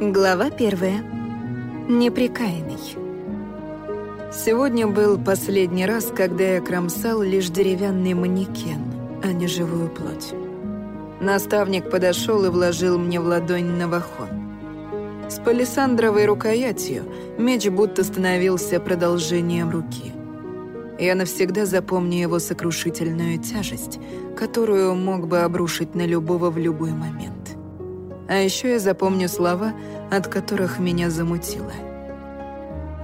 Глава первая. Неприкаянный. Сегодня был последний раз, когда я кромсал лишь деревянный манекен, а не живую плоть. Наставник подошел и вложил мне в ладонь навахон. С палисандровой рукоятью меч будто становился продолжением руки. Я навсегда запомню его сокрушительную тяжесть, которую мог бы обрушить на любого в любой момент. А еще я запомню слова, от которых меня замутило.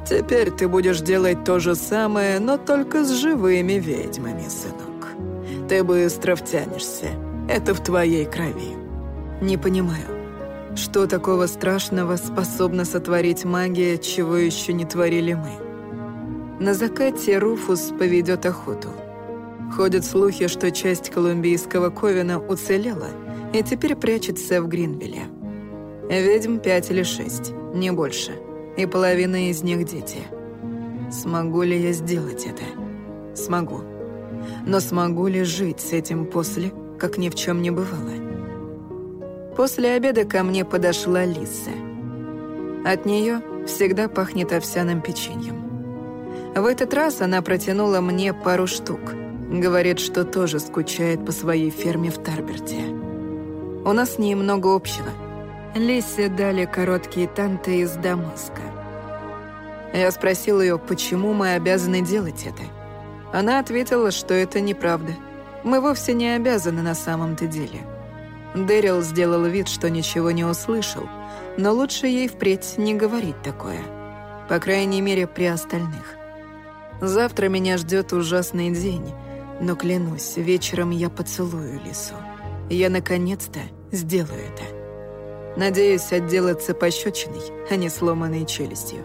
«Теперь ты будешь делать то же самое, но только с живыми ведьмами, сынок. Ты быстро втянешься. Это в твоей крови». Не понимаю, что такого страшного способна сотворить магия, чего еще не творили мы? На закате Руфус поведет охоту. Ходят слухи, что часть колумбийского ковена уцелела — и теперь прячется в Гринвилле. Ведьм пять или шесть, не больше, и половина из них дети. Смогу ли я сделать это? Смогу. Но смогу ли жить с этим после, как ни в чем не бывало? После обеда ко мне подошла Лиса. От нее всегда пахнет овсяным печеньем. В этот раз она протянула мне пару штук. Говорит, что тоже скучает по своей ферме в Тарберте. У нас с ней много общего. Лисе дали короткие танты из Дамаска. Я спросил ее, почему мы обязаны делать это. Она ответила, что это неправда. Мы вовсе не обязаны на самом-то деле. Дэрил сделал вид, что ничего не услышал, но лучше ей впредь не говорить такое. По крайней мере, при остальных. Завтра меня ждет ужасный день, но клянусь, вечером я поцелую Лису. Я наконец-то сделаю это. Надеюсь отделаться пощечиной, а не сломанной челюстью.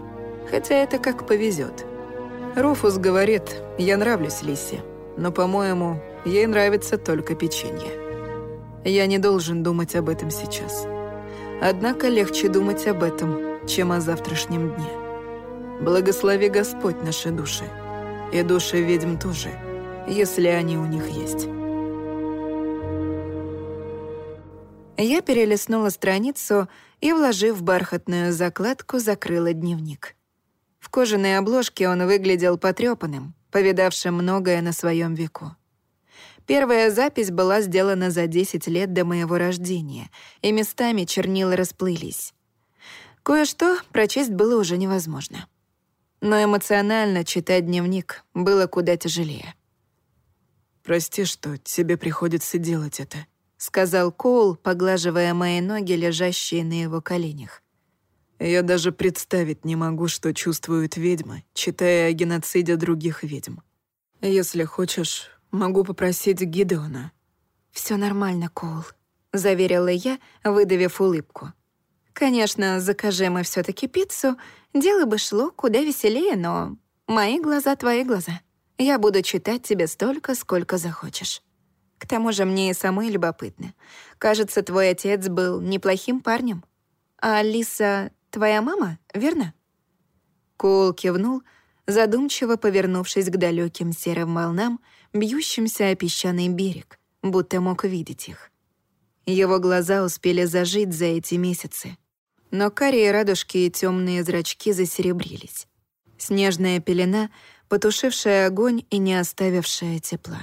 Хотя это как повезет. Руфус говорит, я нравлюсь Лисе, но, по-моему, ей нравится только печенье. Я не должен думать об этом сейчас. Однако легче думать об этом, чем о завтрашнем дне. Благослови Господь наши души. И души ведьм тоже, если они у них есть. Я перелистнула страницу и, вложив бархатную закладку, закрыла дневник. В кожаной обложке он выглядел потрёпанным, повидавшим многое на своем веку. Первая запись была сделана за 10 лет до моего рождения, и местами чернила расплылись. Кое-что прочесть было уже невозможно. Но эмоционально читать дневник было куда тяжелее. «Прости, что тебе приходится делать это», сказал Коул, поглаживая мои ноги, лежащие на его коленях. Я даже представить не могу, что чувствуют ведьмы, читая о геноциде других ведьм. Если хочешь, могу попросить Гидеона. Все нормально, Коул, заверила я, выдавив улыбку. Конечно, закажи мы все таки пиццу, дело бы шло куда веселее, но мои глаза — твои глаза. Я буду читать тебе столько, сколько захочешь. К тому же мне и самой любопытно. Кажется, твой отец был неплохим парнем. А Алиса твоя мама, верно?» Коул кивнул, задумчиво повернувшись к далеким серым волнам, бьющимся о песчаный берег, будто мог видеть их. Его глаза успели зажить за эти месяцы, но карие радужки и темные зрачки засеребрились. Снежная пелена, потушившая огонь и не оставившая тепла.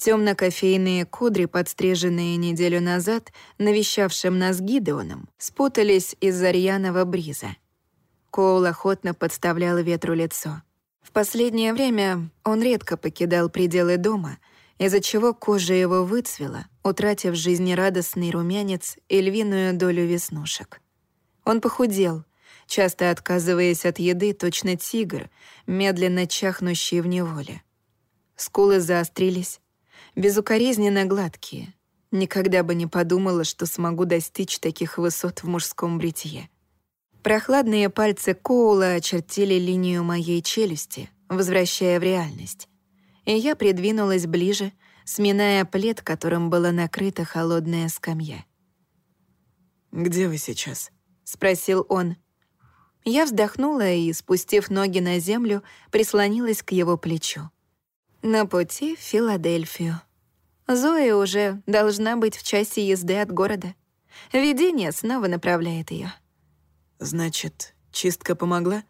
Темно-кофейные кудри, подстриженные неделю назад, навещавшим нас Гидеоном, спутались из-за рьяного бриза. Коул охотно подставлял ветру лицо. В последнее время он редко покидал пределы дома, из-за чего кожа его выцвела, утратив жизнерадостный румянец и львиную долю веснушек. Он похудел, часто отказываясь от еды, точно тигр, медленно чахнущий в неволе. Скулы заострились, безукоризненно гладкие. Никогда бы не подумала, что смогу достичь таких высот в мужском бритье. Прохладные пальцы Коула очертили линию моей челюсти, возвращая в реальность. И я придвинулась ближе, сминая плед, которым была накрыта холодная скамья. «Где вы сейчас?» — спросил он. Я вздохнула и, спустив ноги на землю, прислонилась к его плечу. На пути в Филадельфию. Зоя уже должна быть в часе езды от города. Видение снова направляет ее. «Значит, чистка помогла?»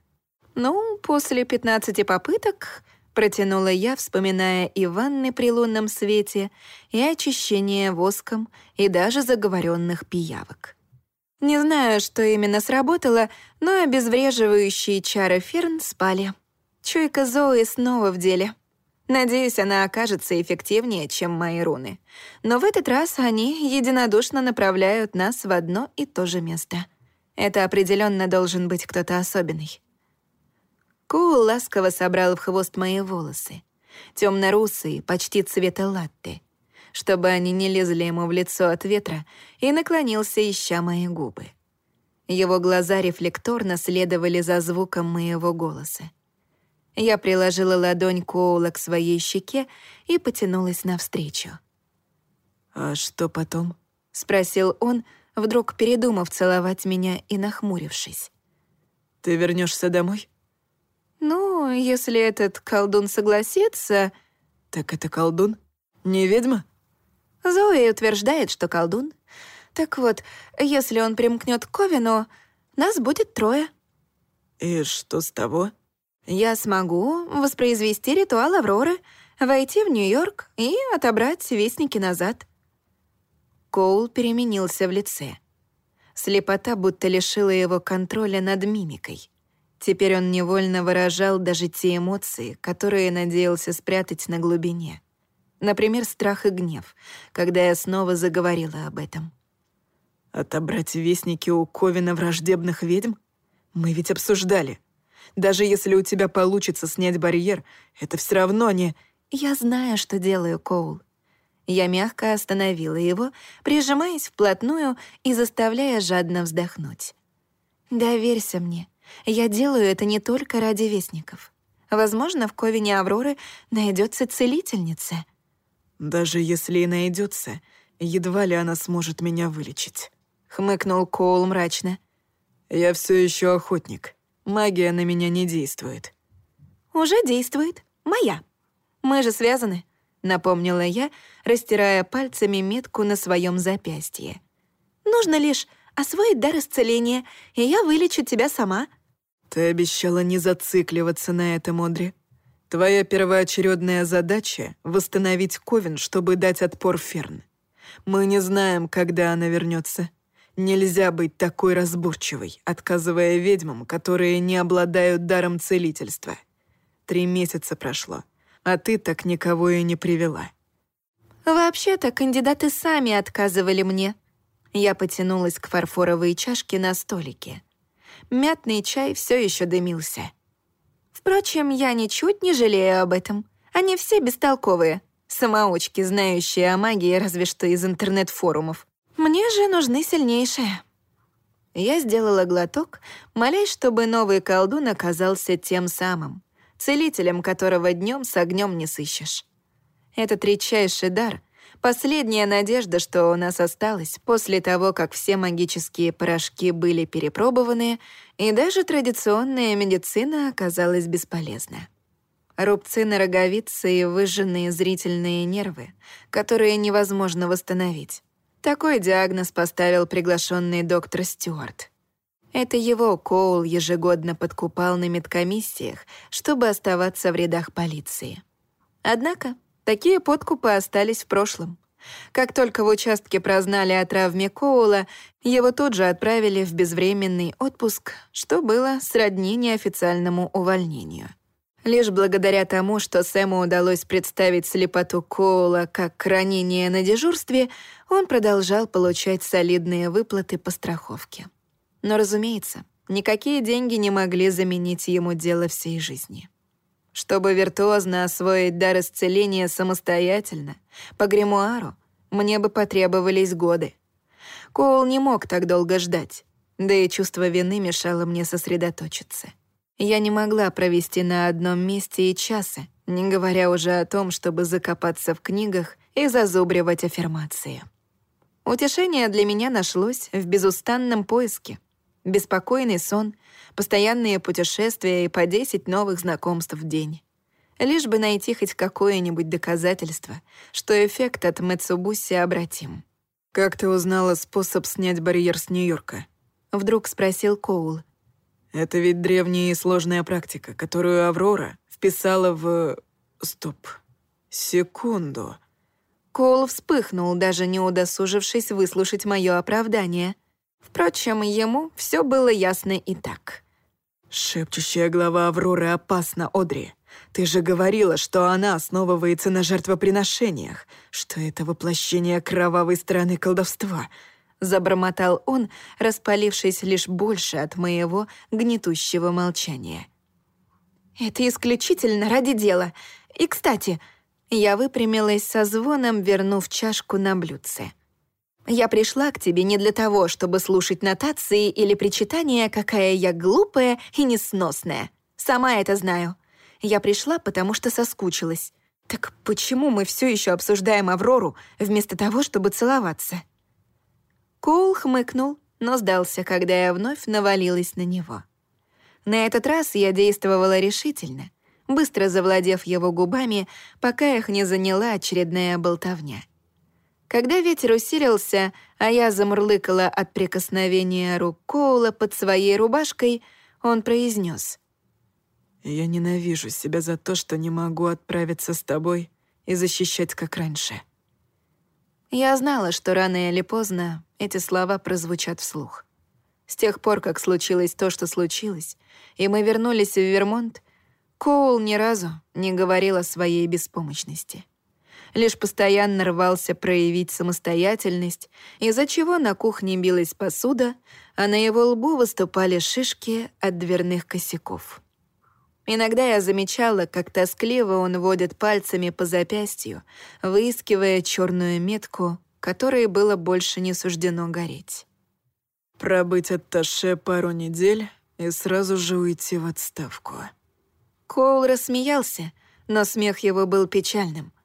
«Ну, после пятнадцати попыток...» — протянула я, вспоминая и ванны при лунном свете, и очищение воском, и даже заговоренных пиявок. Не знаю, что именно сработало, но обезвреживающие чары Ферн спали. Чуйка Зои снова в деле. Надеюсь, она окажется эффективнее, чем мои руны. Но в этот раз они единодушно направляют нас в одно и то же место. Это определенно должен быть кто-то особенный. Коул ласково собрал в хвост мои волосы. Темно-русые, почти цвета латте. Чтобы они не лезли ему в лицо от ветра, и наклонился, ища мои губы. Его глаза рефлекторно следовали за звуком моего голоса. Я приложила ладонь Коула к своей щеке и потянулась навстречу. «А что потом?» — спросил он, вдруг передумав целовать меня и нахмурившись. «Ты вернешься домой?» «Ну, если этот колдун согласится...» «Так это колдун? Не ведьма?» Зои утверждает, что колдун. Так вот, если он примкнет к Ковину, нас будет трое. «И что с того?» Я смогу воспроизвести ритуал Авроры, войти в Нью-Йорк и отобрать вестники назад. Коул переменился в лице. Слепота будто лишила его контроля над мимикой. Теперь он невольно выражал даже те эмоции, которые надеялся спрятать на глубине. Например, страх и гнев, когда я снова заговорила об этом. «Отобрать вестники у Ковина враждебных ведьм? Мы ведь обсуждали. Даже если у тебя получится снять барьер, это все равно не... Я знаю, что делаю, Коул. Я мягко остановила его, прижимаясь вплотную и заставляя жадно вздохнуть. «Доверься мне. Я делаю это не только ради вестников. Возможно, в Ковине Авроры найдется целительница». «Даже если и найдется, едва ли она сможет меня вылечить», — хмыкнул Коул мрачно. «Я все еще охотник. Магия на меня не действует». «Уже действует. Моя. Мы же связаны», — напомнила я, растирая пальцами метку на своем запястье. «Нужно лишь освоить дар исцеления, и я вылечу тебя сама». «Ты обещала не зацикливаться на этом, Одри. Твоя первоочередная задача — восстановить Ковен, чтобы дать отпор Ферн. Мы не знаем, когда она вернется. Нельзя быть такой разборчивой, отказывая ведьмам, которые не обладают даром целительства. Три месяца прошло, а ты так никого и не привела. Вообще-то кандидаты сами отказывали мне. Я потянулась к фарфоровой чашке на столике. Мятный чай все еще дымился. Впрочем, я ничуть не жалею об этом. Они все бестолковые, самоучки, знающие о магии разве что из интернет-форумов. Мне же нужны сильнейшие. Я сделала глоток, молясь, чтобы новый колдун оказался тем самым, целителем которого днем с огнем не сыщешь. Этот редчайший дар — последняя надежда, что у нас осталась после того, как все магические порошки были перепробованы, и даже традиционная медицина оказалась бесполезна. Рубцы на роговице и выжженные зрительные нервы, которые невозможно восстановить. Такой диагноз поставил приглашенный доктор Стюарт. Это его Коул ежегодно подкупал на медкомиссиях, чтобы оставаться в рядах полиции. Однако такие подкупы остались в прошлом. Как только в участке прознали о травме Коула, его тут же отправили в безвременный отпуск, что было сродни неофициальному увольнению. Лишь благодаря тому, что Сэму удалось представить слепоту Коула как ранение на дежурстве, он продолжал получать солидные выплаты по страховке. Но, разумеется, никакие деньги не могли заменить ему дело всей жизни. Чтобы виртуозно освоить дар исцеления самостоятельно, по гримуару, мне бы потребовались годы. Коул не мог так долго ждать, да и чувство вины мешало мне сосредоточиться. Я не могла провести на одном месте и часа, не говоря уже о том, чтобы закопаться в книгах и зазубривать аффирмации. Утешение для меня нашлось в безустанном поиске. Беспокойный сон, постоянные путешествия и по 10 новых знакомств в день. Лишь бы найти хоть какое-нибудь доказательство, что эффект от Мэцубуси обратим. «Как ты узнала способ снять барьер с Нью-Йорка?» — вдруг спросил Коул. «Это ведь древняя и сложная практика, которую Аврора вписала в... Стоп. Секунду». Коул вспыхнул, даже не удосужившись выслушать мое оправдание. Впрочем, ему все было ясно и так. «Шепчущая глава Авроры опасна, Одри. Ты же говорила, что она основывается на жертвоприношениях, что это воплощение кровавой стороны колдовства», — забормотал он, распалившись лишь больше от моего гнетущего молчания. «Это исключительно ради дела. И, кстати, я выпрямилась со звоном, вернув чашку на блюдце. Я пришла к тебе не для того, чтобы слушать нотации или причитания, какая я глупая и несносная. Сама это знаю. Я пришла, потому что соскучилась. Так почему мы все еще обсуждаем Аврору, вместо того, чтобы целоваться?» Коул хмыкнул, но сдался, когда я вновь навалилась на него. На этот раз я действовала решительно, быстро завладев его губами, пока их не заняла очередная болтовня. Когда ветер усилился, а я замурлыкала от прикосновения рук Коула под своей рубашкой, он произнес: «Я ненавижу себя за то, что не могу отправиться с тобой и защищать, как раньше». Я знала, что рано или поздно эти слова прозвучат вслух. С тех пор, как случилось то, что случилось, и мы вернулись в Вермонт, Коул ни разу не говорил о своей беспомощности лишь постоянно рвался проявить самостоятельность, из-за чего на кухне билась посуда, а на его лбу выступали шишки от дверных косяков. Иногда я замечала, как тоскливо он водит пальцами по запястью, выискивая черную метку, которой было больше не суждено гореть. «Пробыть от Таше пару недель и сразу же уйти в отставку». Коул рассмеялся, но смех его был печальным —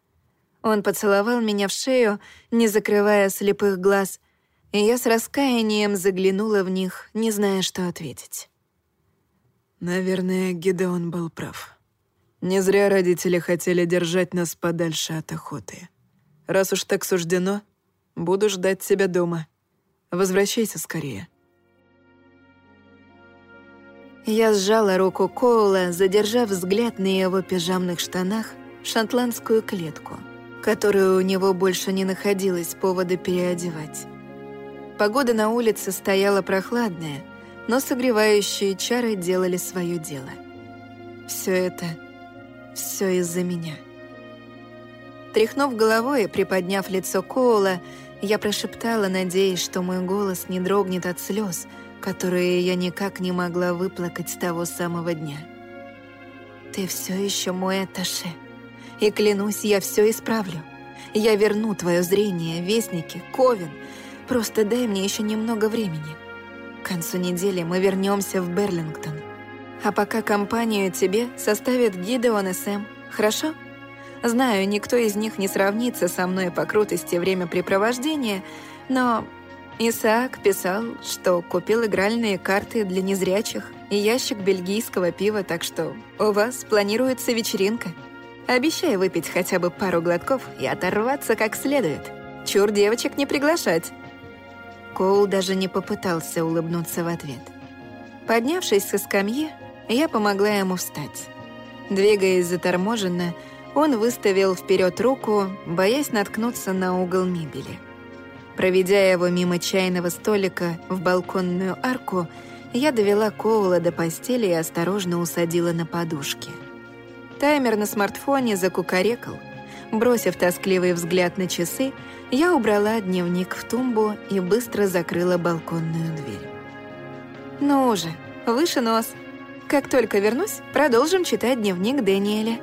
он поцеловал меня в шею, не закрывая слепых глаз, и я с раскаянием заглянула в них, не зная, что ответить. Наверное, Гидеон был прав. Не зря родители хотели держать нас подальше от охоты. Раз уж так суждено, буду ждать тебя дома. Возвращайся скорее. Я сжала руку Коула, задержав взгляд на его пижамных штанах, шотландскую клетку — которую у него больше не находилось повода переодевать. Погода на улице стояла прохладная, но согревающие чары делали свое дело. Все это, все из-за меня. Тряхнув головой и приподняв лицо Коула, я прошептала, надеясь, что мой голос не дрогнет от слез, которые я никак не могла выплакать с того самого дня. «Ты все еще мой Аташе», и клянусь, я все исправлю. Я верну твое зрение, вестники, Ковен. Просто дай мне еще немного времени. К концу недели мы вернемся в Берлингтон. А пока компанию тебе составят Гидеон и Сэм. Хорошо? Знаю, никто из них не сравнится со мной по крутости времяпрепровождения, но Исаак писал, что купил игральные карты для незрячих и ящик бельгийского пива, так что у вас планируется вечеринка. Обещай выпить хотя бы пару глотков и оторваться как следует. Чур девочек не приглашать». Коул даже не попытался улыбнуться в ответ. Поднявшись со скамьи, я помогла ему встать. Двигаясь заторможенно, он выставил вперед руку, боясь наткнуться на угол мебели. Проведя его мимо чайного столика в балконную арку, я довела Коула до постели и осторожно усадила на подушке. Таймер на смартфоне закукарекал. Бросив тоскливый взгляд на часы, я убрала дневник в тумбу и быстро закрыла балконную дверь. «Ну уже, выше нос. Как только вернусь, продолжим читать дневник Дэниеля.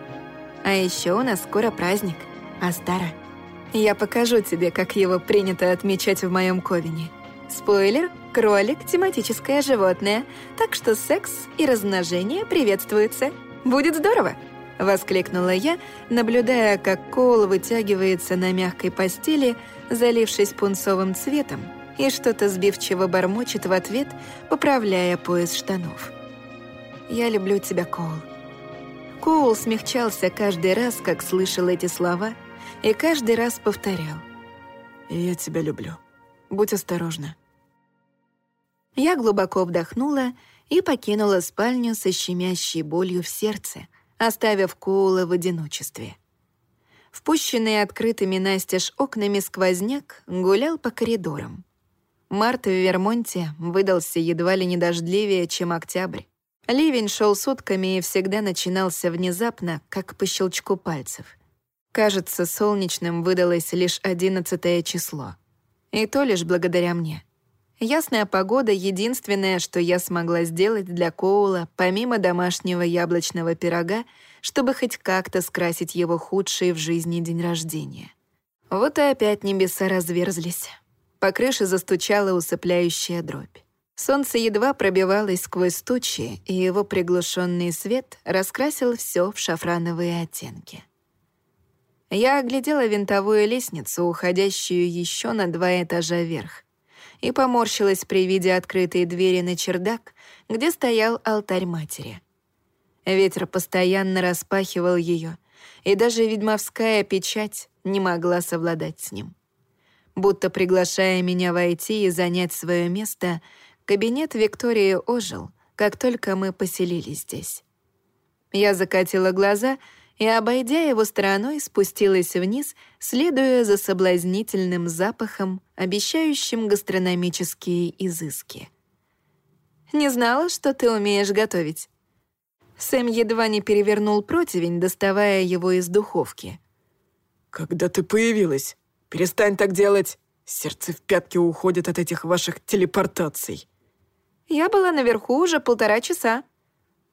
А еще у нас скоро праздник, Астара. Я покажу тебе, как его принято отмечать в моем ковине. Спойлер — кролик — тематическое животное, так что секс и размножение приветствуются. Будет здорово!» — воскликнула я, наблюдая, как Коул вытягивается на мягкой постели, залившись пунцовым цветом, и что-то сбивчиво бормочет в ответ, поправляя пояс штанов. «Я люблю тебя, Коул». Коул смягчался каждый раз, как слышал эти слова, и каждый раз повторял. «Я тебя люблю. Будь осторожна». Я глубоко вдохнула и покинула спальню со щемящей болью в сердце, оставив Коула в одиночестве. Впущенный открытыми настежь окнами сквозняк гулял по коридорам. Март в Вермонте выдался едва ли не дождливее, чем октябрь. Ливень шел сутками и всегда начинался внезапно, как по щелчку пальцев. Кажется, солнечным выдалось лишь одиннадцатое число. И то лишь благодаря мне. Ясная погода — единственное, что я смогла сделать для Коула, помимо домашнего яблочного пирога, чтобы хоть как-то скрасить его худший в жизни день рождения. Вот и опять небеса разверзлись. По крыше застучала усыпляющая дробь. Солнце едва пробивалось сквозь тучи, и его приглушенный свет раскрасил все в шафрановые оттенки. Я оглядела винтовую лестницу, уходящую еще на два этажа вверх, и поморщилась при виде открытой двери на чердак, где стоял алтарь матери. Ветер постоянно распахивал ее, и даже ведьмовская печать не могла совладать с ним. Будто приглашая меня войти и занять свое место, кабинет Виктории ожил, как только мы поселились здесь. Я закатила глаза — и, обойдя его стороной, спустилась вниз, следуя за соблазнительным запахом, обещающим гастрономические изыски. «Не знала, что ты умеешь готовить». Сэм едва не перевернул противень, доставая его из духовки. «Когда ты появилась? Перестань так делать! Сердце в пятки уходит от этих ваших телепортаций». «Я была наверху уже полтора часа»,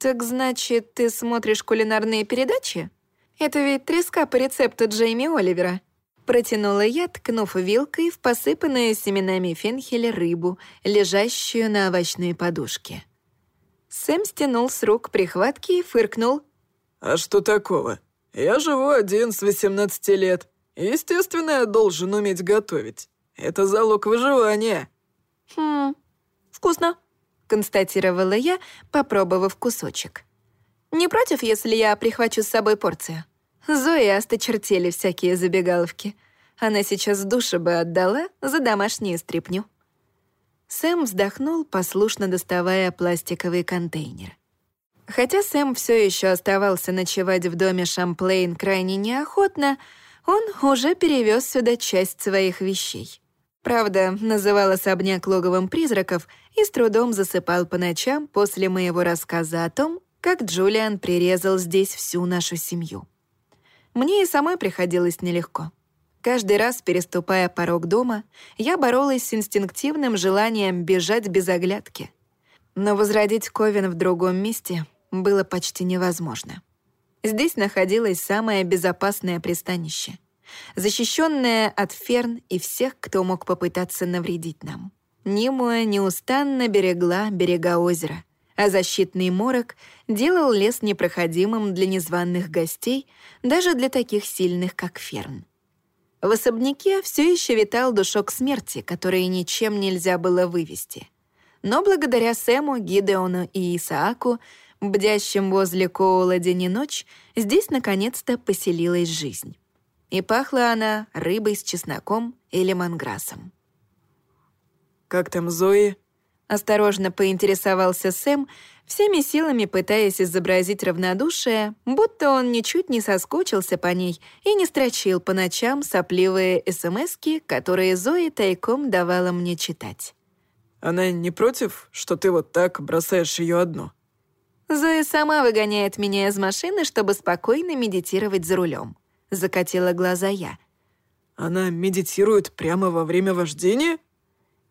«Так значит, ты смотришь кулинарные передачи? Это ведь треска по рецепту Джейми Оливера». Протянула я, ткнув вилкой в посыпанную семенами фенхеля рыбу, лежащую на овощной подушке. Сэм стянул с рук прихватки и фыркнул. «А что такого? Я живу один с 18 лет. Естественно, я должен уметь готовить. Это залог выживания». «Хм, вкусно», констатировала я, попробовав кусочек. «Не против, если я прихвачу с собой порцию?» Зои осточертели всякие забегаловки. Она сейчас душа бы отдала за домашнюю стряпню. Сэм вздохнул, послушно доставая пластиковый контейнер. Хотя Сэм все еще оставался ночевать в доме Шамплейн крайне неохотно, он уже перевез сюда часть своих вещей. Правда, называл особняк логовом призраков и с трудом засыпал по ночам после моего рассказа о том, как Джулиан прирезал здесь всю нашу семью. Мне и самой приходилось нелегко. Каждый раз, переступая порог дома, я боролась с инстинктивным желанием бежать без оглядки. Но возродить Ковен в другом месте было почти невозможно. Здесь находилось самое безопасное пристанище — защищенная от ферн и всех, кто мог попытаться навредить нам. Нимуя неустанно берегла берега озера, а защитный морок делал лес непроходимым для незваных гостей, даже для таких сильных, как ферн. В особняке все еще витал душок смерти, который ничем нельзя было вывести. Но благодаря Сэму, Гидеону и Исааку, бдящим возле Коула день и ночь, здесь наконец-то поселилась жизнь и пахла она рыбой с чесноком и лемонграссом. «Как там Зои?» Осторожно поинтересовался Сэм, всеми силами пытаясь изобразить равнодушие, будто он ничуть не соскучился по ней и не строчил по ночам сопливые СМСки, которые Зои тайком давала мне читать. «Она не против, что ты вот так бросаешь ее одну?» Зоя сама выгоняет меня из машины, чтобы спокойно медитировать за рулем. — закатила глаза я. «Она медитирует прямо во время вождения?»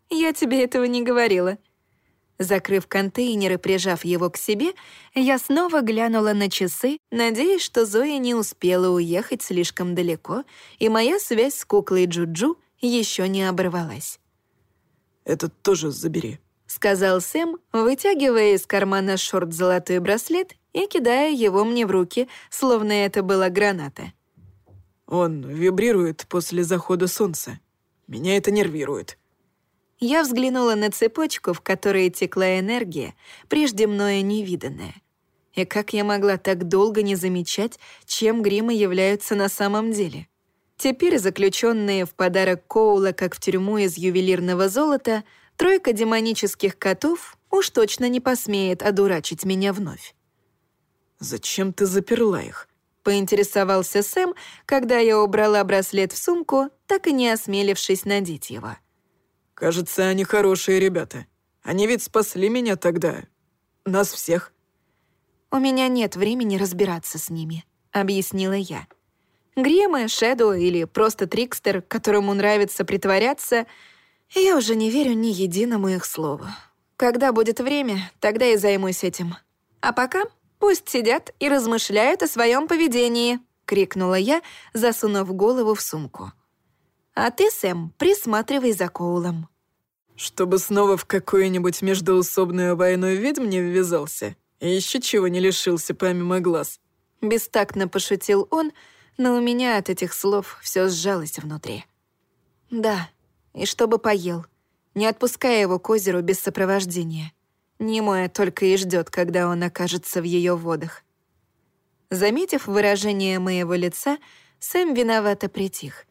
«Я тебе этого не говорила». Закрыв контейнер и прижав его к себе, я снова глянула на часы, надеясь, что Зоя не успела уехать слишком далеко, и моя связь с куклой Джуджу еще не оборвалась. «Этот тоже забери», — сказал Сэм, вытягивая из кармана шорт золотой браслет и кидая его мне в руки, словно это была граната. Он вибрирует после захода солнца. Меня это нервирует. Я взглянула на цепочку, в которой текла энергия, прежде мною невиданная. И как я могла так долго не замечать, чем гримы являются на самом деле? Теперь заключенные в подарок Коула, как в тюрьму из ювелирного золота, тройка демонических котов уж точно не посмеет одурачить меня вновь. «Зачем ты заперла их?» — поинтересовался Сэм, когда я убрала браслет в сумку, так и не осмелившись надеть его. «Кажется, они хорошие ребята. Они ведь спасли меня тогда. Нас всех». «У меня нет времени разбираться с ними», — объяснила я. Гремы, Шэдоу или просто Трикстер, которому нравится притворяться, я уже не верю ни единому их слову. Когда будет время, тогда и займусь этим. А пока пусть сидят и размышляют о своем поведении, крикнула я, засунув голову в сумку. А ты, Сэм, присматривай за Коулом. Чтобы снова в какую-нибудь междоусобную войну ведьм не ввязался и еще чего не лишился помимо глаз. Бестактно пошутил он, но у меня от этих слов все сжалось внутри. Да, и чтобы поел, не отпуская его к озеру без сопровождения. Немоя только и ждет, когда он окажется в ее водах. Заметив выражение моего лица, Сэм виновато притих.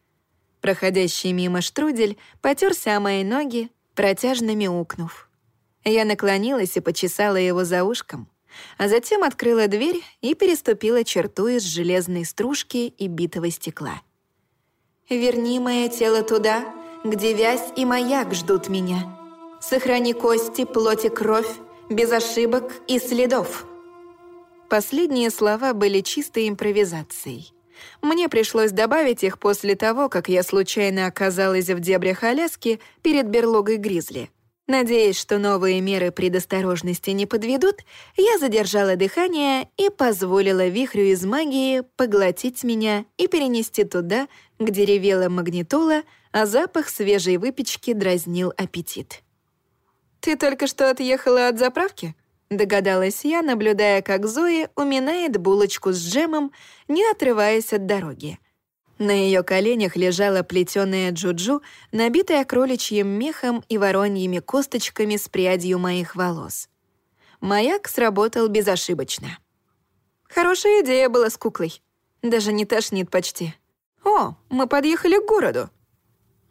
Проходящий мимо штрудель потерся о мои ноги, протяжно мяукнув. Я наклонилась и почесала его за ушком — а затем открыла дверь и переступила черту из железной стружки и битого стекла. «Верни мое тело туда, где вязь и маяк ждут меня. Сохрани кости, плоть и кровь, без ошибок и следов». Последние слова были чистой импровизацией. Мне пришлось добавить их после того, как я случайно оказалась в дебрях Аляски перед берлогой Гризли — Надеясь, что новые меры предосторожности не подведут, я задержала дыхание и позволила вихрю из магии поглотить меня и перенести туда, где ревела магнитола, а запах свежей выпечки дразнил аппетит. «Ты только что отъехала от заправки?» — догадалась я, наблюдая, как Зои уминает булочку с джемом, не отрываясь от дороги — на ее коленях лежала плетеная джуджу, набитая кроличьим мехом и вороньими косточками с прядью моих волос. Маяк сработал безошибочно. Хорошая идея была с куклой. Даже не тошнит почти. «О, мы подъехали к городу».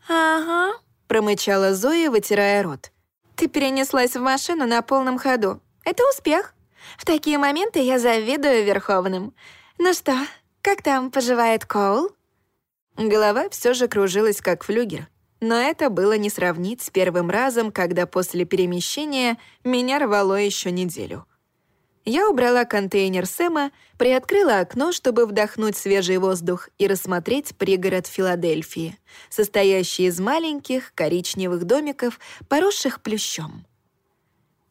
«Ага», — промычала Зоя, вытирая рот. «Ты перенеслась в машину на полном ходу. Это успех. В такие моменты я завидую Верховным. Ну что, как там поживает Коул?» Голова все же кружилась, как флюгер. Но это было не сравнить с первым разом, когда после перемещения меня рвало еще неделю. Я убрала контейнер Сэма, приоткрыла окно, чтобы вдохнуть свежий воздух и рассмотреть пригород Филадельфии, состоящий из маленьких коричневых домиков, поросших плющом.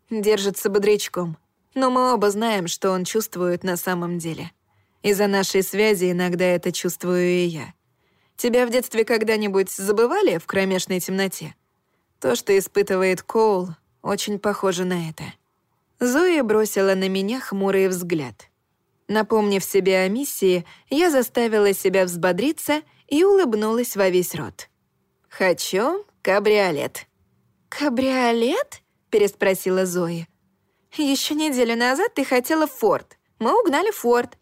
Держится бодрячком, но мы оба знаем, что он чувствует на самом деле. Из-за нашей связи иногда это чувствую и я. Тебя в детстве когда-нибудь забывали в кромешной темноте? То, что испытывает Коул, очень похоже на это. Зоя бросила на меня хмурый взгляд. Напомнив себе о миссии, я заставила себя взбодриться и улыбнулась во весь рот. «Хочу кабриолет». «Кабриолет?» — переспросила Зоя. Еще неделю назад ты хотела Форд. Мы угнали Форд.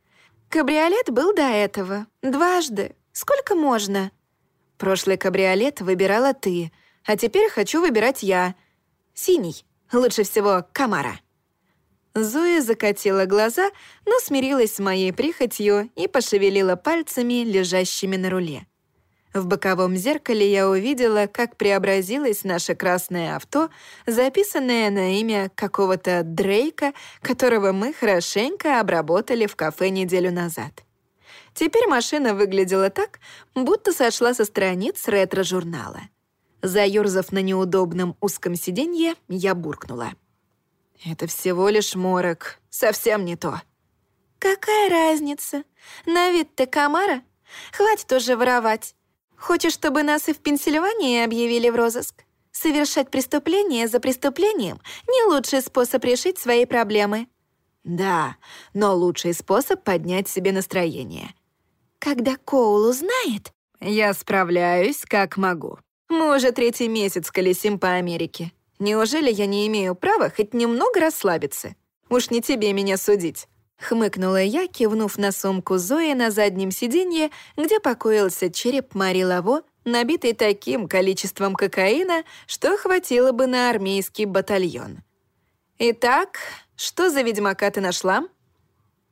Кабриолет был до этого. Дважды. Сколько можно?» «Прошлый кабриолет выбирала ты, а теперь хочу выбирать я. Синий. Лучше всего Камара». Зоя закатила глаза, но смирилась с моей прихотью и пошевелила пальцами, лежащими на руле. В боковом зеркале я увидела, как преобразилось наше красное авто, записанное на имя какого-то Дрейка, которого мы хорошенько обработали в кафе неделю назад. Теперь машина выглядела так, будто сошла со страниц ретро-журнала. Заёрзав на неудобном узком сиденье, я буркнула. «Это всего лишь морок, совсем не то». «Какая разница? На вид ты комара? Хватит уже воровать. Хочешь, чтобы нас и в Пенсильвании объявили в розыск? Совершать преступление за преступлением — не лучший способ решить свои проблемы». «Да, но лучший способ поднять себе настроение. Когда Коул узнает, я справляюсь как могу. Мы уже третий месяц колесим по Америке. Неужели я не имею права хоть немного расслабиться? Уж не тебе меня судить. Хмыкнула я, кивнув на сумку Зои на заднем сиденье, где покоился череп Мари Лаво, набитый таким количеством кокаина, что хватило бы на армейский батальон. «Итак, что за ведьмака ты нашла?»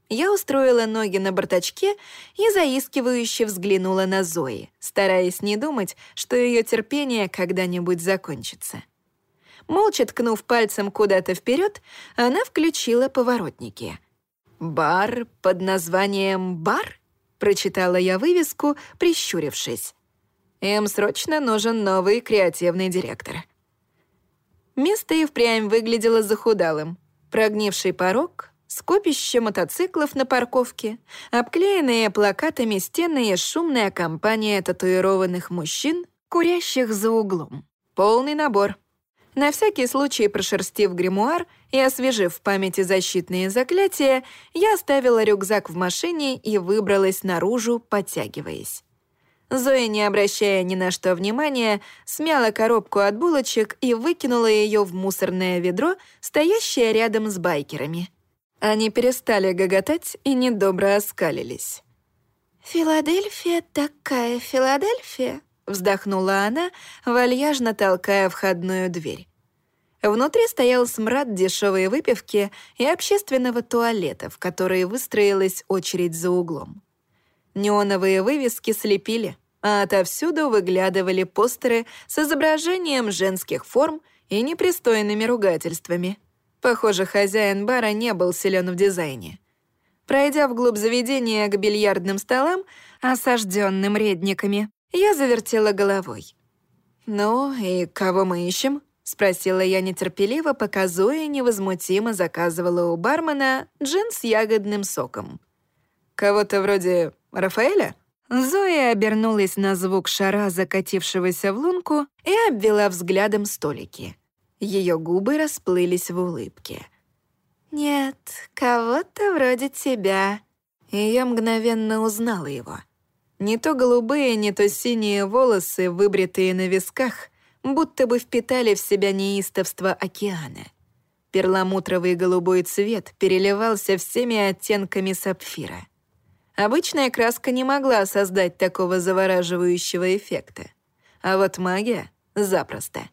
Я устроила ноги на борточке и заискивающе взглянула на Зои, стараясь не думать, что ее терпение когда-нибудь закончится. Молча ткнув пальцем куда-то вперед, она включила поворотники. «Бар под названием «Бар»?» — прочитала я вывеску, прищурившись. «Им срочно нужен новый креативный директор». Место и впрямь выглядело захудалым. Прогнивший порог, скопище мотоциклов на парковке, обклеенные плакатами стены и шумная компания татуированных мужчин, курящих за углом. Полный набор. На всякий случай, прошерстив гримуар и освежив в памяти защитные заклятия, я оставила рюкзак в машине и выбралась наружу, подтягиваясь. Зоя, не обращая ни на что внимания, смяла коробку от булочек и выкинула ее в мусорное ведро, стоящее рядом с байкерами. Они перестали гоготать и недобро оскалились. «Филадельфия такая Филадельфия», — вздохнула она, вальяжно толкая входную дверь. Внутри стоял смрад дешевой выпивки и общественного туалета, в который выстроилась очередь за углом. Неоновые вывески слепили, а отовсюду выглядывали постеры с изображением женских форм и непристойными ругательствами. Похоже, хозяин бара не был силен в дизайне. Пройдя вглубь заведения к бильярдным столам, осажденным редниками, я завертела головой. «Ну и кого мы ищем?» — спросила я нетерпеливо, пока Зоя невозмутимо заказывала у бармена джин с ягодным соком. «Кого-то вроде Рафаэля?» Зоя обернулась на звук шара, закатившегося в лунку, и обвела взглядом столики. Ее губы расплылись в улыбке. «Нет, кого-то вроде тебя». И я мгновенно узнала его. Не то голубые, не то синие волосы, выбритые на висках, будто бы впитали в себя неистовство океана. Перламутровый голубой цвет переливался всеми оттенками сапфира. Обычная краска не могла создать такого завораживающего эффекта. А вот магия — запросто.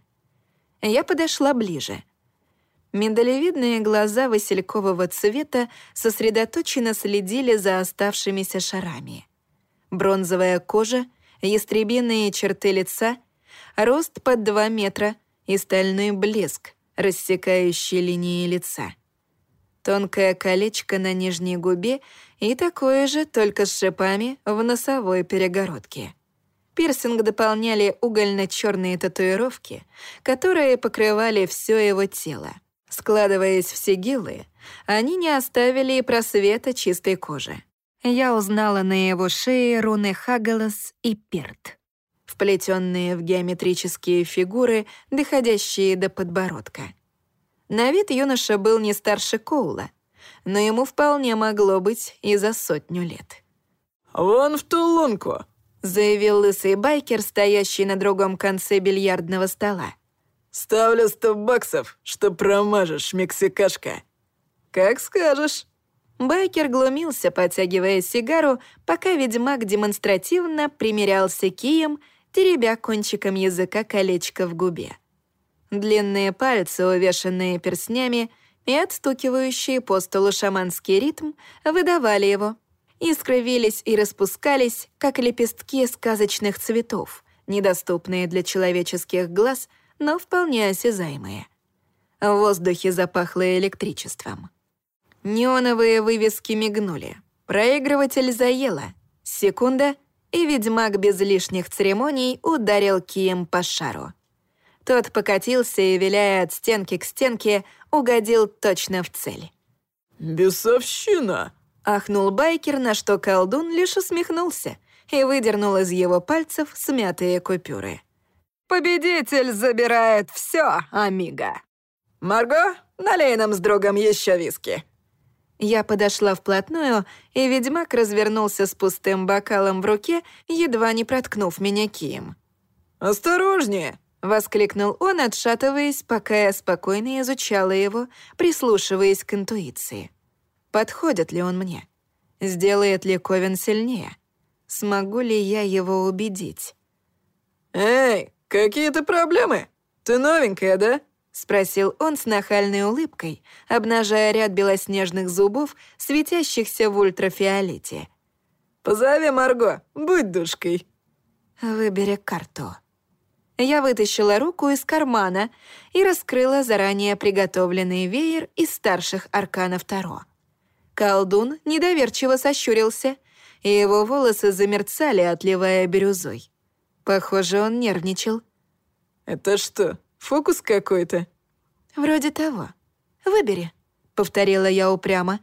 Я подошла ближе. Миндалевидные глаза василькового цвета сосредоточенно следили за оставшимися шарами. Бронзовая кожа, ястребиные черты лица, рост под два метра и стальной блеск, рассекающий линии лица. Тонкое колечко на нижней губе и такое же, только с шипами, в носовой перегородке. Пирсинг дополняли угольно-черные татуировки, которые покрывали все его тело. Складываясь в сигилы, они не оставили и просвета чистой кожи. Я узнала на его шее руны Хагалас и Перт, вплетенные в геометрические фигуры, доходящие до подбородка. На вид юноша был не старше Коула, но ему вполне могло быть и за сотню лет. «Вон в ту лунку!» заявил лысый байкер, стоящий на другом конце бильярдного стола. «Ставлю сто баксов, что промажешь, мексикашка». «Как скажешь». Байкер глумился, подтягивая сигару, пока ведьмак демонстративно примерялся кием, теребя кончиком языка колечко в губе. Длинные пальцы, увешанные перстнями, и отстукивающие по столу шаманский ритм выдавали его — Искры вились и распускались, как лепестки сказочных цветов, недоступные для человеческих глаз, но вполне осязаемые. В воздухе запахло электричеством. Неоновые вывески мигнули. Проигрыватель заело. Секунда, и ведьмак без лишних церемоний ударил кием по шару. Тот покатился и, виляя от стенки к стенке, угодил точно в цель. «Бесовщина!» Ахнул байкер, на что колдун лишь усмехнулся и выдернул из его пальцев смятые купюры. «Победитель забирает все, амиго!» «Марго, налей нам с другом еще виски!» Я подошла вплотную, и ведьмак развернулся с пустым бокалом в руке, едва не проткнув меня кием. «Осторожнее!» — воскликнул он, отшатываясь, пока я спокойно изучала его, прислушиваясь к интуиции. Подходит ли он мне? Сделает ли Ковен сильнее? Смогу ли я его убедить? «Эй, какие-то проблемы? Ты новенькая, да?» — спросил он с нахальной улыбкой, обнажая ряд белоснежных зубов, светящихся в ультрафиолете. «Позови Марго, будь душкой». «Выбери карту». Я вытащила руку из кармана и раскрыла заранее приготовленный веер из старших арканов Таро. Колдун недоверчиво сощурился, и его волосы замерцали, отливая бирюзой. Похоже, он нервничал. «Это что, фокус какой-то?» «Вроде того. Выбери», — повторила я упрямо.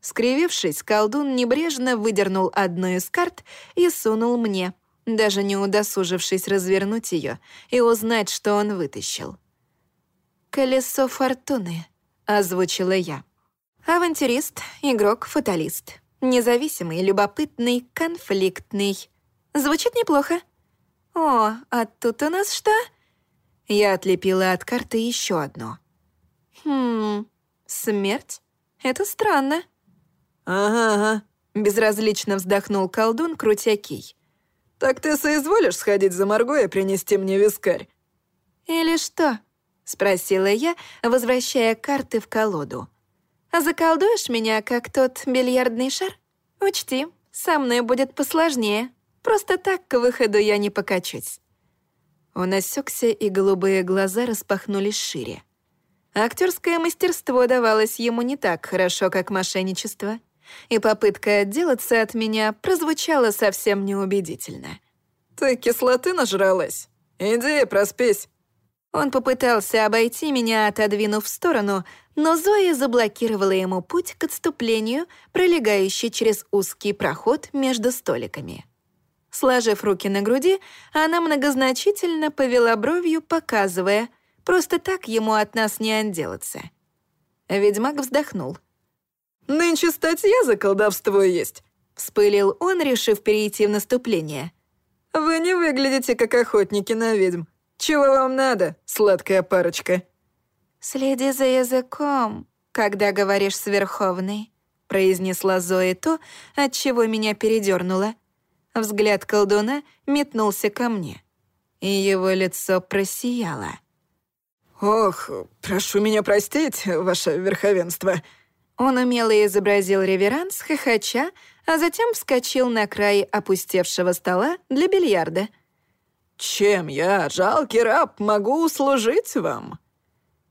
Скривившись, колдун небрежно выдернул одну из карт и сунул мне, даже не удосужившись развернуть ее и узнать, что он вытащил. «Колесо фортуны», — озвучила я. «Авантюрист, игрок, фаталист. Независимый, любопытный, конфликтный. Звучит неплохо. О, а тут у нас что?» Я отлепила от карты еще одну. «Хм, смерть? Это странно». «Ага, ага», — безразлично вздохнул колдун, крутя кий. «Так ты соизволишь сходить за Марго и принести мне вискарь?» «Или что?» — спросила я, возвращая карты в колоду. «А заколдуешь меня, как тот бильярдный шар? Учти, со мной будет посложнее. Просто так к выходу я не покачусь». Он осекся, и голубые глаза распахнулись шире. Актерское мастерство давалось ему не так хорошо, как мошенничество — и попытка отделаться от меня прозвучала совсем неубедительно. «Ты кислоты нажралась? Иди, проспись». Он попытался обойти меня, отодвинув в сторону, но Зоя заблокировала ему путь к отступлению, пролегающий через узкий проход между столиками. Сложив руки на груди, она многозначительно повела бровью, показывая, просто так ему от нас не отделаться. Ведьмак вздохнул. «Нынче статья за колдовство есть», — вспылил он, решив перейти в наступление. «Вы не выглядите как охотники на ведьм. Чего вам надо, сладкая парочка?» «Следи за языком, когда говоришь с Верховной», — произнесла Зоя то, от чего меня передернуло. Взгляд колдуна метнулся ко мне, и его лицо просияло. «Ох, прошу меня простить, ваше верховенство», он умело изобразил реверанс, хохоча, а затем вскочил на край опустевшего стола для бильярда. «Чем я, жалкий раб, могу услужить вам?»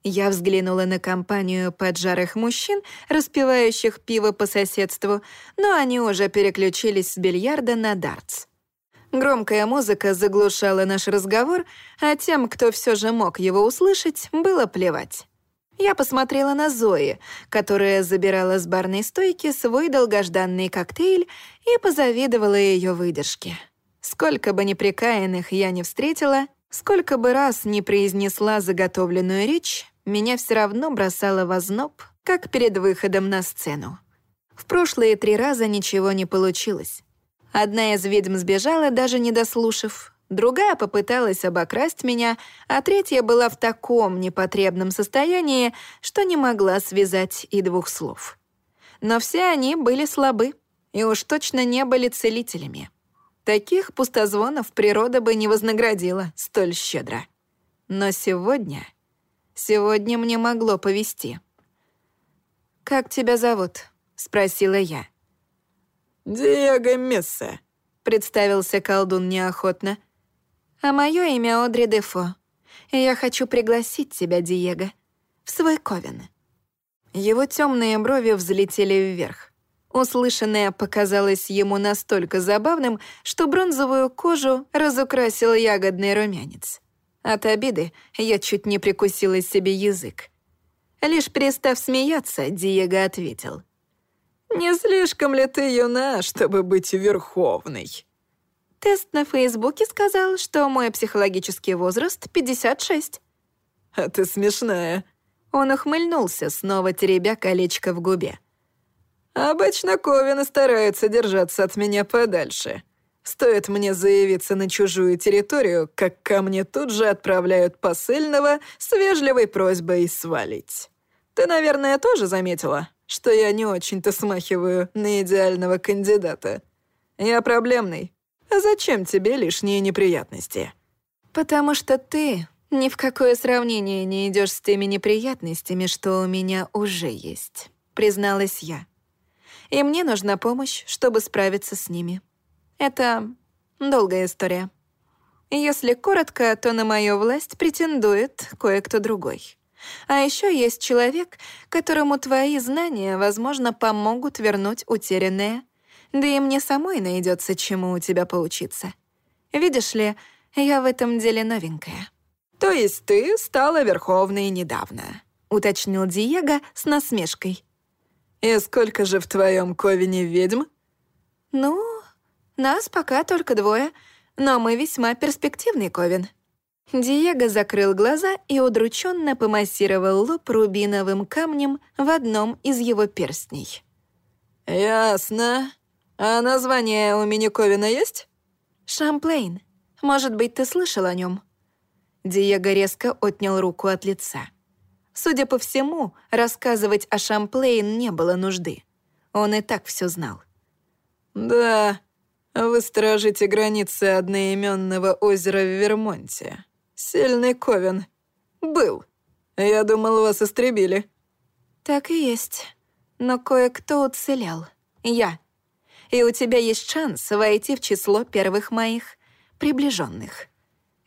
Я взглянула на компанию поджарых мужчин, распивающих пиво по соседству, но они уже переключились с бильярда на дартс. Громкая музыка заглушала наш разговор, а тем, кто все же мог его услышать, было плевать. Я посмотрела на Зои, которая забирала с барной стойки свой долгожданный коктейль и позавидовала ее выдержке. Сколько бы непрекаянных я не встретила, сколько бы раз не произнесла заготовленную речь, меня все равно бросало в озноб, как перед выходом на сцену. В прошлые три раза ничего не получилось. Одна из ведьм сбежала, даже не дослушав, Другая попыталась обокрасть меня, а третья была в таком непотребном состоянии, что не могла связать и двух слов. Но все они были слабы и уж точно не были целителями. Таких пустозвонов природа бы не вознаградила столь щедро. Но сегодня... Сегодня мне могло повести. «Как тебя зовут?» — спросила я. «Диего Месса», — представился колдун неохотно. А мое имя Одри Дефо. И я хочу пригласить тебя, Диего, в свой ковен». Его темные брови взлетели вверх. Услышанное показалось ему настолько забавным, что бронзовую кожу разукрасил ягодный румянец. От обиды я чуть не прикусила себе язык. Лишь перестав смеяться, Диего ответил. «Не слишком ли ты юна, чтобы быть верховной?» Тест на Фейсбуке сказал, что мой психологический возраст 56. А ты смешная. Он ухмыльнулся, снова теребя колечко в губе. Обычно Ковины стараются держаться от меня подальше. Стоит мне заявиться на чужую территорию, как ко мне тут же отправляют посыльного с вежливой просьбой свалить. Ты, наверное, тоже заметила, что я не очень-то смахиваю на идеального кандидата. Я проблемный, а зачем тебе лишние неприятности?» «Потому что ты ни в какое сравнение не идешь с теми неприятностями, что у меня уже есть», — призналась я. «И мне нужна помощь, чтобы справиться с ними. Это долгая история. Если коротко, то на мою власть претендует кое-кто другой. А еще есть человек, которому твои знания, возможно, помогут вернуть утерянное. Да и мне самой найдется чему у тебя поучиться. Видишь ли, я в этом деле новенькая». «То есть ты стала Верховной недавно?» — уточнил Диего с насмешкой. «И сколько же в твоем ковине ведьм?» «Ну, нас пока только двое, но мы весьма перспективный ковен». Диего закрыл глаза и удрученно помассировал лоб рубиновым камнем в одном из его перстней. «Ясно. А название у мини-ковина есть?» «Шамплейн. Может быть, ты слышал о нем? Диего резко отнял руку от лица. Судя по всему, рассказывать о Шамплейн не было нужды. Он и так все знал. «Да, вы сторожите границы одноименного озера в Вермонте. Сильный Ковен. Был. Я думал, вас истребили». «Так и есть. Но кое-кто уцелел. Я и у тебя есть шанс войти в число первых моих приближенных.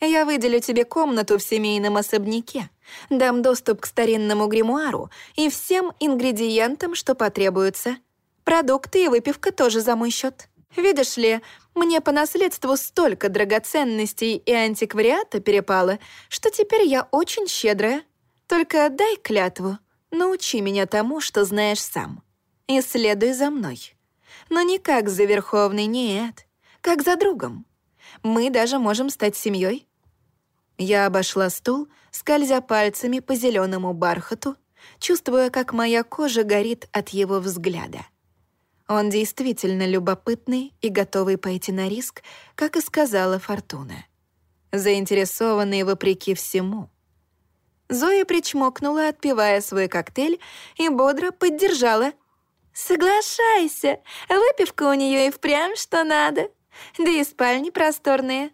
Я выделю тебе комнату в семейном особняке, дам доступ к старинному гримуару и всем ингредиентам, что потребуются. Продукты и выпивка тоже за мой счет. Видишь ли, мне по наследству столько драгоценностей и антиквариата перепало, что теперь я очень щедрая. Только дай клятву, научи меня тому, что знаешь сам. И следуй за мной но не как за Верховный, нет, как за другом. Мы даже можем стать семьей. Я обошла стул, скользя пальцами по зеленому бархату, чувствуя, как моя кожа горит от его взгляда. Он действительно любопытный и готовый пойти на риск, как и сказала Фортуна. Заинтересованный вопреки всему. Зоя причмокнула, отпивая свой коктейль, и бодро поддержала — «Соглашайся, выпивка у нее и впрямь что надо. Да и спальни просторные».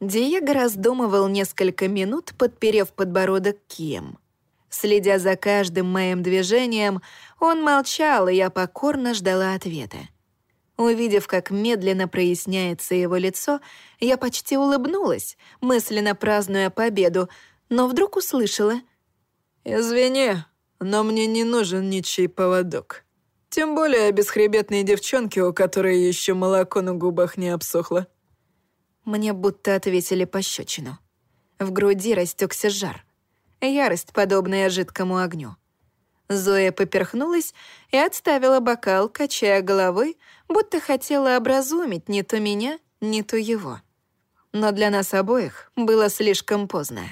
Диего раздумывал несколько минут, подперев подбородок кием. Следя за каждым моим движением, он молчал, и я покорно ждала ответа. Увидев, как медленно проясняется его лицо, я почти улыбнулась, мысленно празднуя победу, но вдруг услышала. «Извини, но мне не нужен ничей поводок». Тем более бесхребетные девчонки, у которой еще молоко на губах не обсохло. Мне будто ответили пощечину. В груди растекся жар. Ярость, подобная жидкому огню. Зоя поперхнулась и отставила бокал, качая головой, будто хотела образумить не то меня, не то его. Но для нас обоих было слишком поздно.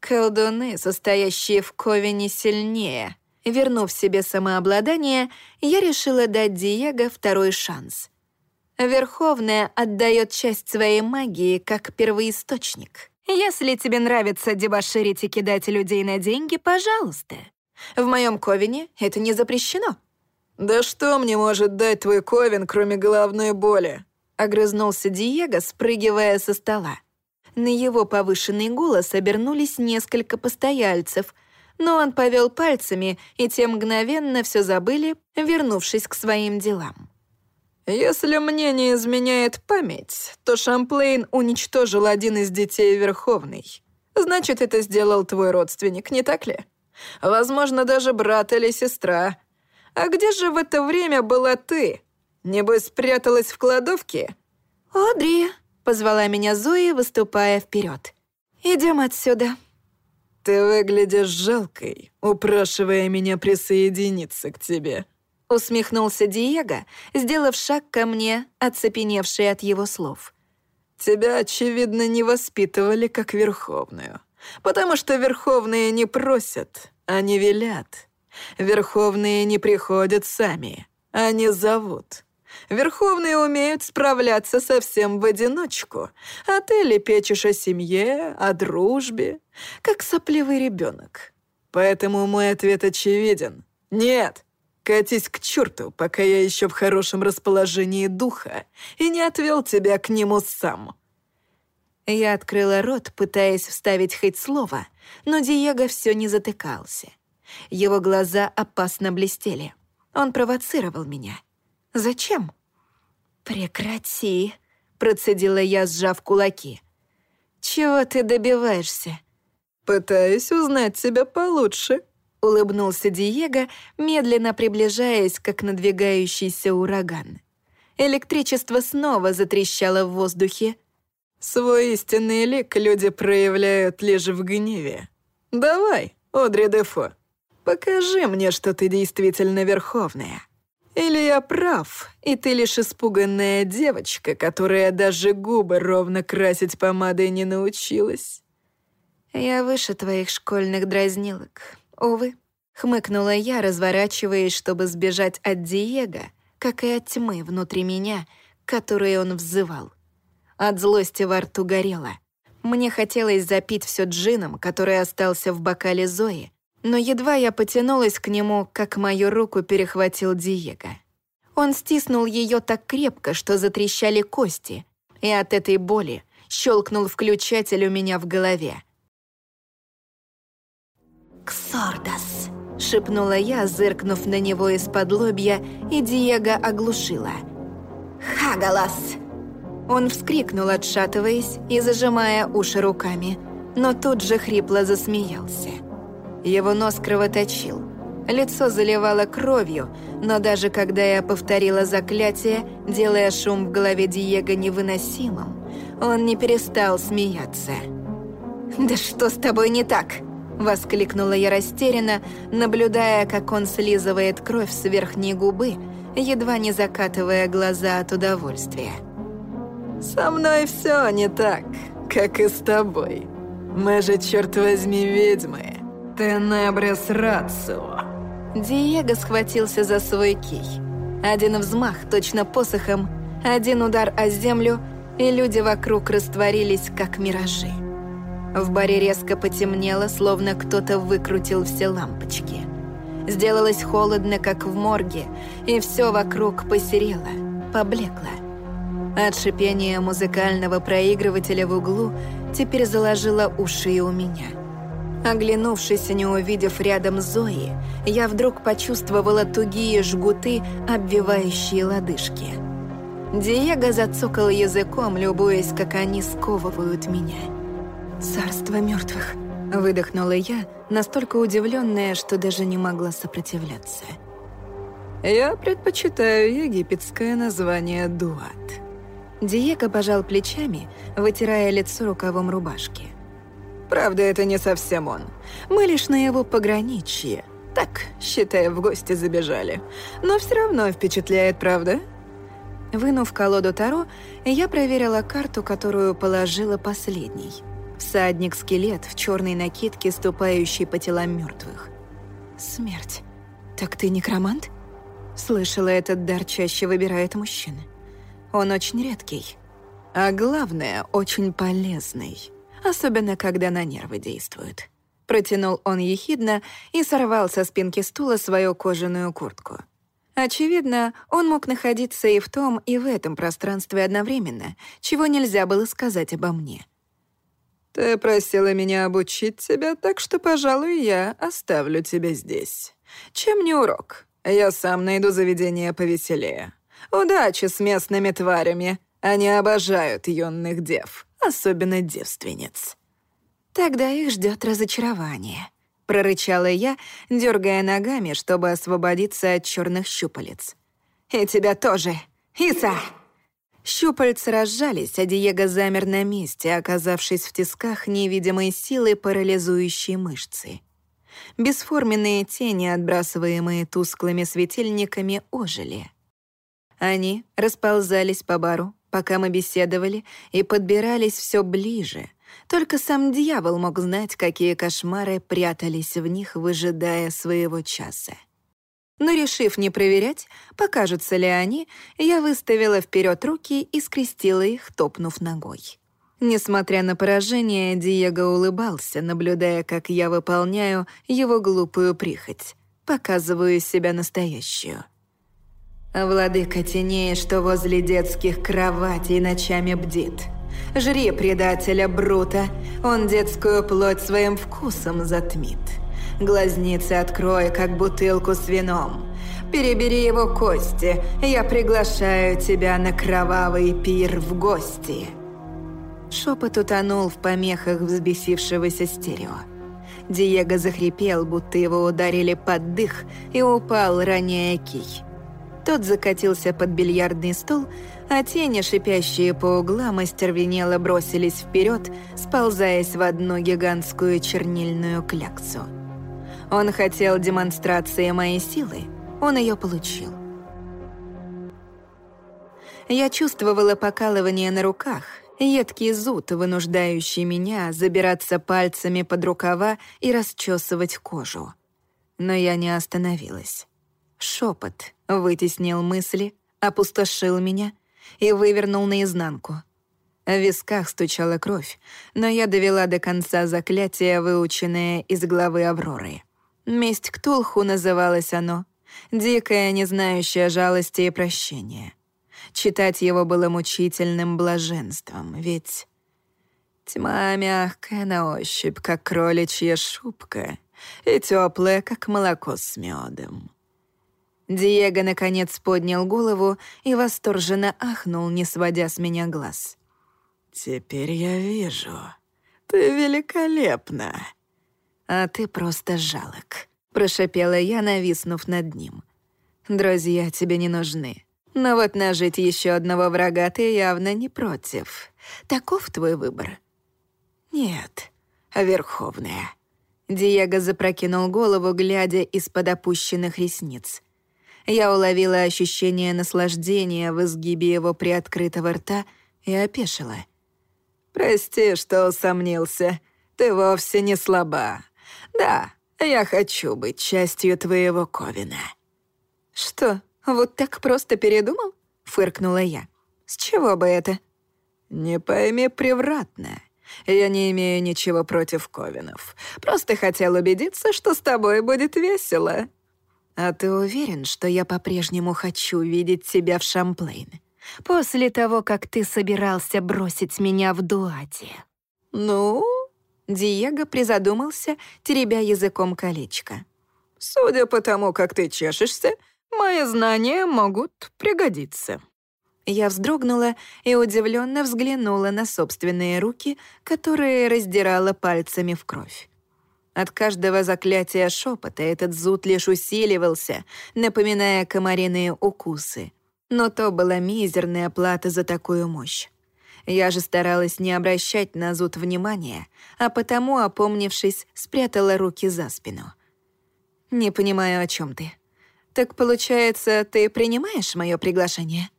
Колдуны, состоящие в Ковине, сильнее — Вернув себе самообладание, я решила дать Диего второй шанс. Верховная отдает часть своей магии как первоисточник. Если тебе нравится дебоширить и кидать людей на деньги, пожалуйста. В моем ковине это не запрещено. «Да что мне может дать твой ковен, кроме головной боли?» — огрызнулся Диего, спрыгивая со стола. На его повышенный голос обернулись несколько постояльцев — но он повел пальцами, и те мгновенно все забыли, вернувшись к своим делам. «Если мне не изменяет память, то Шамплейн уничтожил один из детей Верховный. Значит, это сделал твой родственник, не так ли? Возможно, даже брат или сестра. А где же в это время была ты? Небось, спряталась в кладовке?» «Одри», — позвала меня Зоя, выступая вперед. «Идем отсюда». «Ты выглядишь жалкой, упрашивая меня присоединиться к тебе», — усмехнулся Диего, сделав шаг ко мне, оцепеневший от его слов. «Тебя, очевидно, не воспитывали как Верховную, потому что Верховные не просят, они велят. Верховные не приходят сами, они зовут». Верховные умеют справляться совсем в одиночку, а ты лепечешь о семье, о дружбе, как сопливый ребенок. Поэтому мой ответ очевиден. Нет, катись к черту, пока я еще в хорошем расположении духа и не отвел тебя к нему сам. Я открыла рот, пытаясь вставить хоть слово, но Диего все не затыкался. Его глаза опасно блестели. Он провоцировал меня. «Зачем?» «Прекрати», — процедила я, сжав кулаки. «Чего ты добиваешься?» «Пытаюсь узнать тебя получше», — улыбнулся Диего, медленно приближаясь, как надвигающийся ураган. Электричество снова затрещало в воздухе. «Свой истинный лик люди проявляют лишь в гневе. Давай, Одри Дефо, покажи мне, что ты действительно верховная. Или я прав, и ты лишь испуганная девочка, которая даже губы ровно красить помадой не научилась». «Я выше твоих школьных дразнилок, увы», — хмыкнула я, разворачиваясь, чтобы сбежать от Диего, как и от тьмы внутри меня, которую он взывал. От злости во рту горело. Мне хотелось запить все джином, который остался в бокале Зои, но едва я потянулась к нему, как мою руку перехватил Диего. Он стиснул ее так крепко, что затрещали кости, и от этой боли щелкнул включатель у меня в голове. «Ксордас!» — шепнула я, зыркнув на него из-под лобья, и Диего оглушила. «Хагалас!» Он вскрикнул, отшатываясь и зажимая уши руками, но тут же хрипло засмеялся. Его нос кровоточил. Лицо заливало кровью, но даже когда я повторила заклятие, делая шум в голове Диего невыносимым, он не перестал смеяться. «Да что с тобой не так?» Воскликнула я растерянно, наблюдая, как он слизывает кровь с верхней губы, едва не закатывая глаза от удовольствия. «Со мной все не так, как и с тобой. Мы же, черт возьми, ведьмы. Тенебрес рацио». Диего схватился за свой кий. Один взмах, точно посохом, один удар о землю, и люди вокруг растворились, как миражи. В баре резко потемнело, словно кто-то выкрутил все лампочки. Сделалось холодно, как в морге, и все вокруг посерело, поблекло. От шипения музыкального проигрывателя в углу теперь заложило уши и у меня. Оглянувшись и не увидев рядом Зои, я вдруг почувствовала тугие жгуты, обвивающие лодыжки. Диего зацокал языком, любуясь, как они сковывают меня. «Царство мертвых», — выдохнула я, настолько удивленная, что даже не могла сопротивляться. «Я предпочитаю египетское название Дуат». Диего пожал плечами, вытирая лицо рукавом рубашки. «Правда, это не совсем он. Мы лишь на его пограничье. Так, считай, в гости забежали. Но все равно впечатляет, правда?» Вынув колоду Таро, я проверила карту, которую положила последней — Всадник-скелет в черной накидке, ступающий по телам мертвых. Смерть. Так ты некромант? Слышала, этот дар чаще выбирает мужчины. Он очень редкий. А главное, очень полезный. Особенно, когда на нервы действует. Протянул он ехидно и сорвал со спинки стула свою кожаную куртку. Очевидно, он мог находиться и в том, и в этом пространстве одновременно, чего нельзя было сказать обо мне. «Ты просила меня обучить тебя, так что, пожалуй, я оставлю тебя здесь. Чем не урок? Я сам найду заведение повеселее. Удачи с местными тварями. Они обожают юных дев, особенно девственниц». «Тогда их ждет разочарование», — прорычала я, дергая ногами, чтобы освободиться от черных щупалец. «И тебя тоже, Иса!» Щупальца разжались, а Диего замер на месте, оказавшись в тисках невидимой силы, парализующей мышцы. Бесформенные тени, отбрасываемые тусклыми светильниками, ожили. Они расползались по бару, пока мы беседовали, и подбирались все ближе. Только сам дьявол мог знать, какие кошмары прятались в них, выжидая своего часа. Но, решив не проверять, покажутся ли они, я выставила вперед руки и скрестила их, топнув ногой. Несмотря на поражение, Диего улыбался, наблюдая, как я выполняю его глупую прихоть. Показываю себя настоящую. Владыка теней, что возле детских кроватей ночами бдит. Жри предателя Брута, он детскую плоть своим вкусом затмит. Глазницы открой, как бутылку с вином. Перебери его кости, я приглашаю тебя на кровавый пир в гости». Шепот утонул в помехах взбесившегося стерео. Диего захрипел, будто его ударили под дых, и упал, роняя кий. Тот закатился под бильярдный стол, а тени, шипящие по углам, остервенело бросились вперед, сползаясь в одну гигантскую чернильную кляксу. Он хотел демонстрации моей силы, он ее получил. Я чувствовала покалывание на руках, едкий зуд, вынуждающий меня забираться пальцами под рукава и расчесывать кожу. Но я не остановилась. Шепот вытеснил мысли, опустошил меня и вывернул наизнанку. В висках стучала кровь, но я довела до конца заклятие, выученное из главы Авроры. Месть Ктулху называлось оно. Дикое, не знающее жалости и прощения. Читать его было мучительным блаженством, ведь... Тьма мягкая на ощупь, как кроличья шубка, и теплая, как молоко с медом. Диего, наконец, поднял голову и восторженно ахнул, не сводя с меня глаз. «Теперь я вижу. Ты великолепна!» «А ты просто жалок», — прошипела я, нависнув над ним. «Друзья тебе не нужны. Но вот нажить еще одного врага ты явно не против. Таков твой выбор?» «Нет, Верховная». Диего запрокинул голову, глядя из-под опущенных ресниц. Я уловила ощущение наслаждения в изгибе его приоткрытого рта и опешила. «Прости, что усомнился. Ты вовсе не слаба. Да, я хочу быть частью твоего Ковина». «Что, вот так просто передумал?» — фыркнула я. «С чего бы это?» «Не пойми превратно. Я не имею ничего против Ковинов. Просто хотел убедиться, что с тобой будет весело». «А ты уверен, что я по-прежнему хочу видеть тебя в Шамплейн? После того, как ты собирался бросить меня в Дуате?» «Ну, Диего призадумался, теребя языком колечко. «Судя по тому, как ты чешешься, мои знания могут пригодиться». Я вздрогнула и удивленно взглянула на собственные руки, которые раздирала пальцами в кровь. От каждого заклятия шепота этот зуд лишь усиливался, напоминая комариные укусы. Но то была мизерная плата за такую мощь. Я же старалась не обращать на зуд внимания, а потому, опомнившись, спрятала руки за спину. «Не понимаю, о чем ты. Так получается, ты принимаешь мое приглашение?»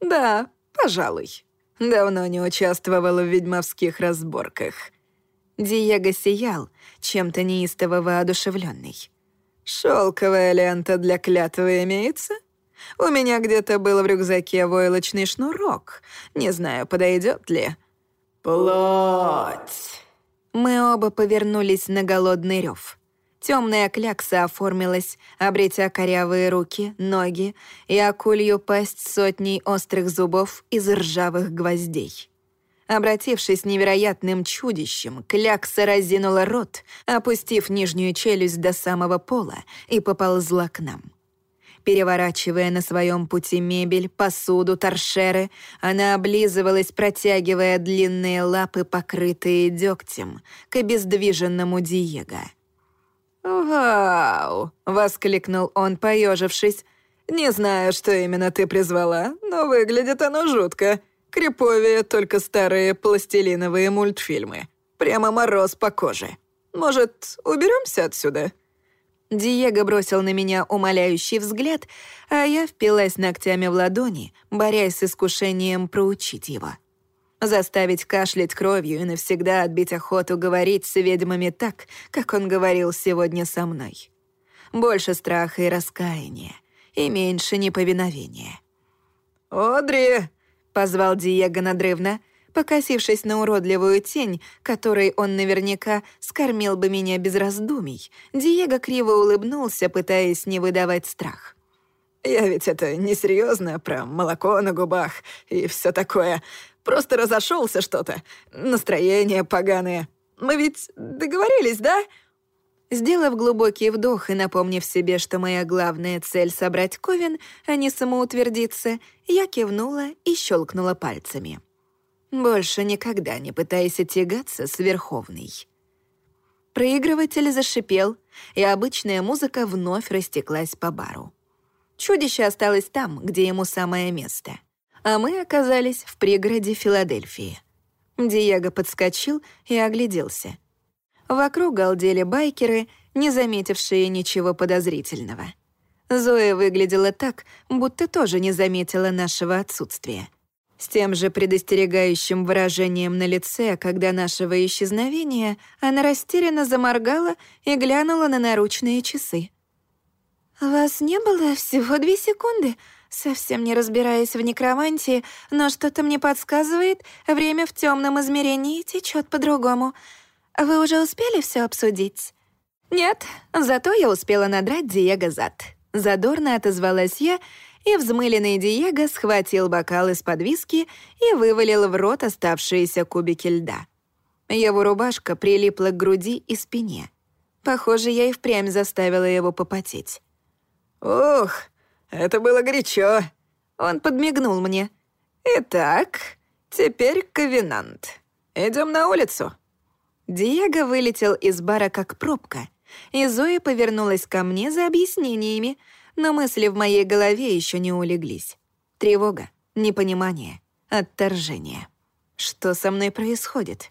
«Да, пожалуй. Давно не участвовала в ведьмовских разборках». Диего сиял, чем-то неистово воодушевленный. «Шелковая лента для клятвы имеется?» У меня где-то был в рюкзаке войлочный шнурок. Не знаю, подойдет ли. Плоть. Мы оба повернулись на голодный рев. Темная клякса оформилась, обретя корявые руки, ноги и акулью пасть сотней острых зубов из ржавых гвоздей. Обратившись невероятным чудищем, клякса разинула рот, опустив нижнюю челюсть до самого пола и поползла к нам. Переворачивая на своем пути мебель, посуду, торшеры, она облизывалась, протягивая длинные лапы, покрытые дегтем, к обездвиженному Диего. «Вау!» — воскликнул он, поежившись. «Не знаю, что именно ты призвала, но выглядит оно жутко. Криповее только старые пластилиновые мультфильмы. Прямо мороз по коже. Может, уберемся отсюда?» Диего бросил на меня умоляющий взгляд, а я впилась ногтями в ладони, борясь с искушением проучить его. Заставить кашлять кровью и навсегда отбить охоту говорить с ведьмами так, как он говорил сегодня со мной. Больше страха и раскаяния, и меньше неповиновения. «Одри!» — позвал Диего надрывно — покосившись на уродливую тень, которой он наверняка скормил бы меня без раздумий, Диего криво улыбнулся, пытаясь не выдавать страх. «Я ведь это несерьезно про молоко на губах и все такое. Просто разошелся что-то. Настроение поганое. Мы ведь договорились, да?» Сделав глубокий вдох и напомнив себе, что моя главная цель — собрать Ковен, а не самоутвердиться, я кивнула и щелкнула пальцами. «Больше никогда не пытайся тягаться с Верховной». Проигрыватель зашипел, и обычная музыка вновь растеклась по бару. Чудище осталось там, где ему самое место. А мы оказались в пригороде Филадельфии. Диего подскочил и огляделся. Вокруг галдели байкеры, не заметившие ничего подозрительного. Зоя выглядела так, будто тоже не заметила нашего отсутствия. С тем же предостерегающим выражением на лице, когда нашего исчезновения, она растерянно заморгала и глянула на наручные часы. «Вас не было всего две секунды», совсем не разбираясь в некромантии, но что-то мне подсказывает, время в темном измерении течет по-другому. Вы уже успели все обсудить? Нет, зато я успела надрать Диего зад. Задорно отозвалась я, и взмыленный Диего схватил бокал из-под виски и вывалил в рот оставшиеся кубики льда. Его рубашка прилипла к груди и спине. Похоже, я и впрямь заставила его попотеть. «Ух, это было горячо!» Он подмигнул мне. «Итак, теперь ковенант. Идем на улицу». Диего вылетел из бара как пробка, и Зоя повернулась ко мне за объяснениями, но мысли в моей голове еще не улеглись. Тревога, непонимание, отторжение. Что со мной происходит?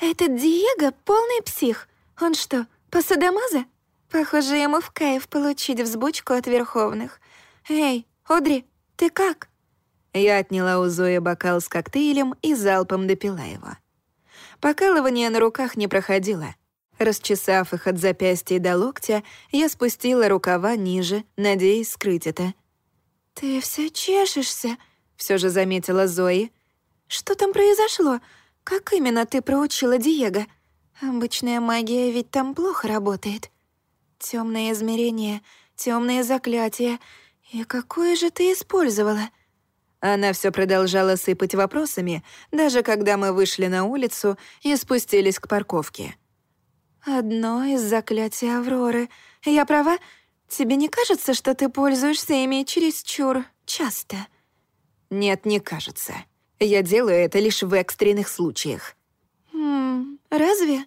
«Этот Диего — полный псих. Он что, посадомаза? Похоже, ему в кайф получить взбучку от Верховных. Эй, Одри, ты как?» Я отняла у Зои бокал с коктейлем и залпом допила его. Покалывание на руках не проходило. Расчесав их от запястья до локтя, я спустила рукава ниже, надеясь скрыть это. «Ты все чешешься», — все же заметила Зои. «Что там произошло? Как именно ты проучила Диего? Обычная магия ведь там плохо работает. Темное измерение, темные заклятия. И какое же ты использовала?» Она все продолжала сыпать вопросами, даже когда мы вышли на улицу и спустились к парковке. «Одно из заклятий Авроры. Я права? Тебе не кажется, что ты пользуешься ими чересчур часто?» «Нет, не кажется. Я делаю это лишь в экстренных случаях». «Хм, разве?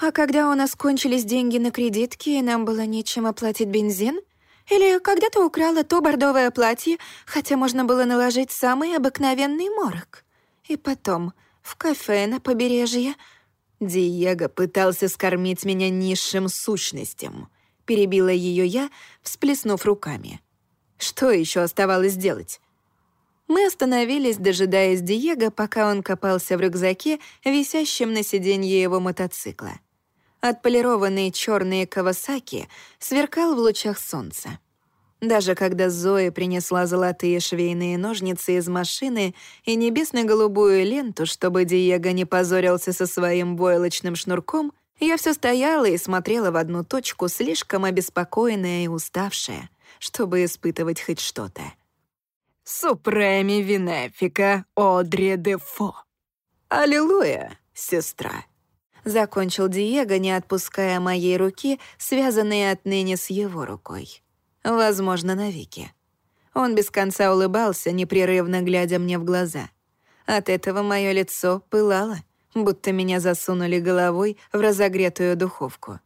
А когда у нас кончились деньги на кредитки и нам было нечем оплатить бензин?» Или когда ты украла то бордовое платье, хотя можно было наложить самый обыкновенный морок. И потом, в кафе на побережье... Диего пытался скормить меня низшим сущностям. Перебила ее я, всплеснув руками. Что еще оставалось делать? Мы остановились, дожидаясь Диего, пока он копался в рюкзаке, висящем на сиденье его мотоцикла. Отполированный черный Кавасаки сверкал в лучах солнца. Даже когда Зоя принесла золотые швейные ножницы из машины и небесно-голубую ленту, чтобы Диего не позорился со своим войлочным шнурком, я все стояла и смотрела в одну точку, слишком обеспокоенная и уставшая, чтобы испытывать хоть что-то. «Супреми Винефика Одри де Фо! Аллилуйя, сестра!» Закончил Диего, не отпуская моей руки, связанные отныне с его рукой. Возможно, навеки. Он без конца улыбался, непрерывно глядя мне в глаза. От этого мое лицо пылало, будто меня засунули головой в разогретую духовку.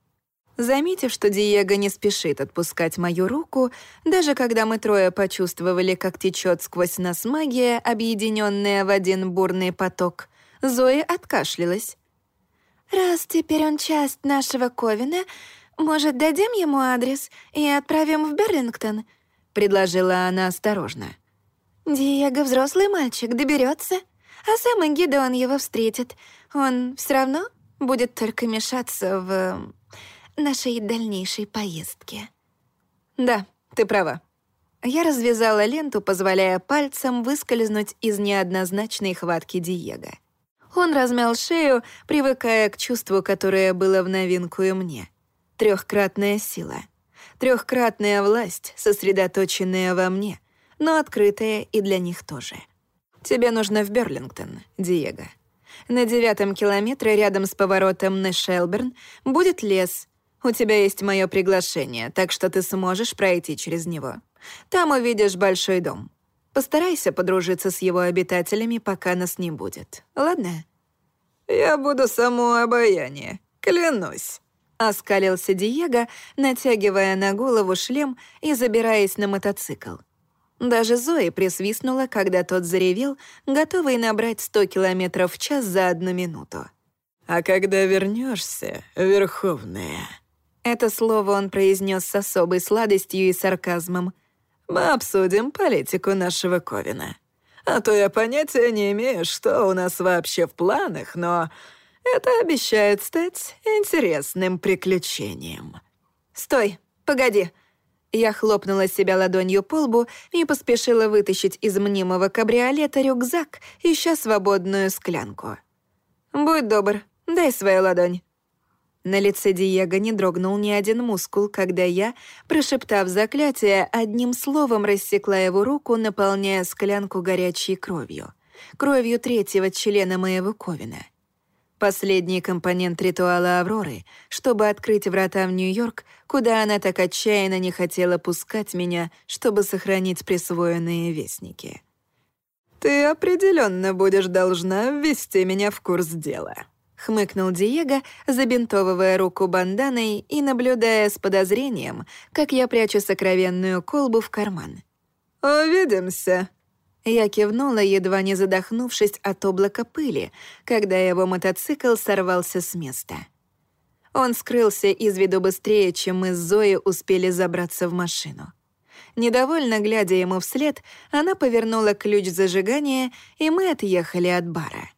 Заметив, что Диего не спешит отпускать мою руку, даже когда мы трое почувствовали, как течет сквозь нас магия, объединенная в один бурный поток, Зоя откашлялась. «Раз теперь он часть нашего Ковина, может, дадим ему адрес и отправим в Берлингтон?» — предложила она осторожно. «Диего взрослый мальчик, доберется, а сам Гидеон его встретит. Он все равно будет только мешаться в нашей дальнейшей поездке». «Да, ты права». Я развязала ленту, позволяя пальцам выскользнуть из неоднозначной хватки Диего. Он размял шею, привыкая к чувству, которое было в новинку и мне. Трехкратная сила. Трехкратная власть, сосредоточенная во мне, но открытая и для них тоже. Тебе нужно в Берлингтон, Диего. На девятом километре рядом с поворотом на Шелберн будет лес. У тебя есть мое приглашение, так что ты сможешь пройти через него. Там увидишь большой дом. Постарайся подружиться с его обитателями, пока нас не будет. Ладно? Я буду само обаяние, клянусь. Оскалился Диего, натягивая на голову шлем и забираясь на мотоцикл. Даже Зои присвистнула, когда тот заревел, готовый набрать 100 километров в час за одну минуту. «А когда вернешься, Верховная?» Это слово он произнес с особой сладостью и сарказмом — мы обсудим политику нашего Ковина. А то я понятия не имею, что у нас вообще в планах, но это обещает стать интересным приключением». «Стой, погоди!» Я хлопнула себя ладонью по лбу и поспешила вытащить из мнимого кабриолета рюкзак, ища свободную склянку. «Будь добр, дай свою ладонь». На лице Диего не дрогнул ни один мускул, когда я, прошептав заклятие, одним словом рассекла его руку, наполняя склянку горячей кровью. Кровью третьего члена моего Ковина. Последний компонент ритуала Авроры, чтобы открыть врата в Нью-Йорк, куда она так отчаянно не хотела пускать меня, чтобы сохранить присвоенные вестники. «Ты определенно будешь должна ввести меня в курс дела», — хмыкнул Диего, забинтовывая руку банданой и наблюдая с подозрением, как я прячу сокровенную колбу в карман. «Увидимся!» Я кивнула, едва не задохнувшись от облака пыли, когда его мотоцикл сорвался с места. Он скрылся из виду быстрее, чем мы с Зоей успели забраться в машину. Недовольно глядя ему вслед, она повернула ключ зажигания, и мы отъехали от бара.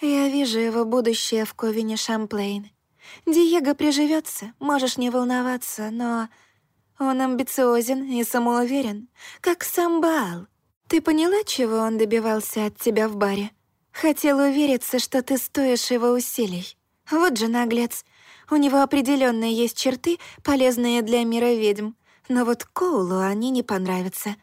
«Я вижу его будущее в Ковине Шамплейн. Диего приживется, можешь не волноваться, но он амбициозен и самоуверен, как сам Баал. Ты поняла, чего он добивался от тебя в баре? Хотел увериться, что ты стоишь его усилий. Вот же наглец. У него определенно есть черты, полезные для мира ведьм, но вот Коулу они не понравятся».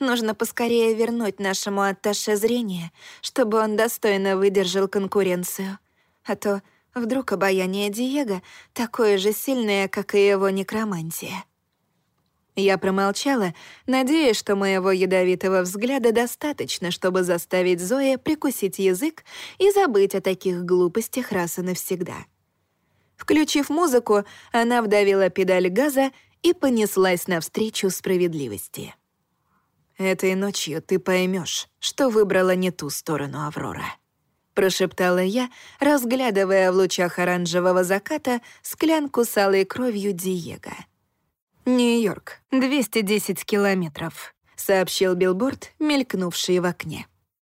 Нужно поскорее вернуть нашему атташе зрение, чтобы он достойно выдержал конкуренцию. А то вдруг обаяние Диего такое же сильное, как и его некромантия. Я промолчала, надеясь, что моего ядовитого взгляда достаточно, чтобы заставить Зоя прикусить язык и забыть о таких глупостях раз и навсегда. Включив музыку, она вдавила педаль газа и понеслась навстречу справедливости. Этой ночью ты поймешь, что выбрала не ту сторону Аврора. Прошептала я, разглядывая в лучах оранжевого заката склянку с алой кровью Диего. «Нью-Йорк, 210 километров», — сообщил билборд, мелькнувший в окне.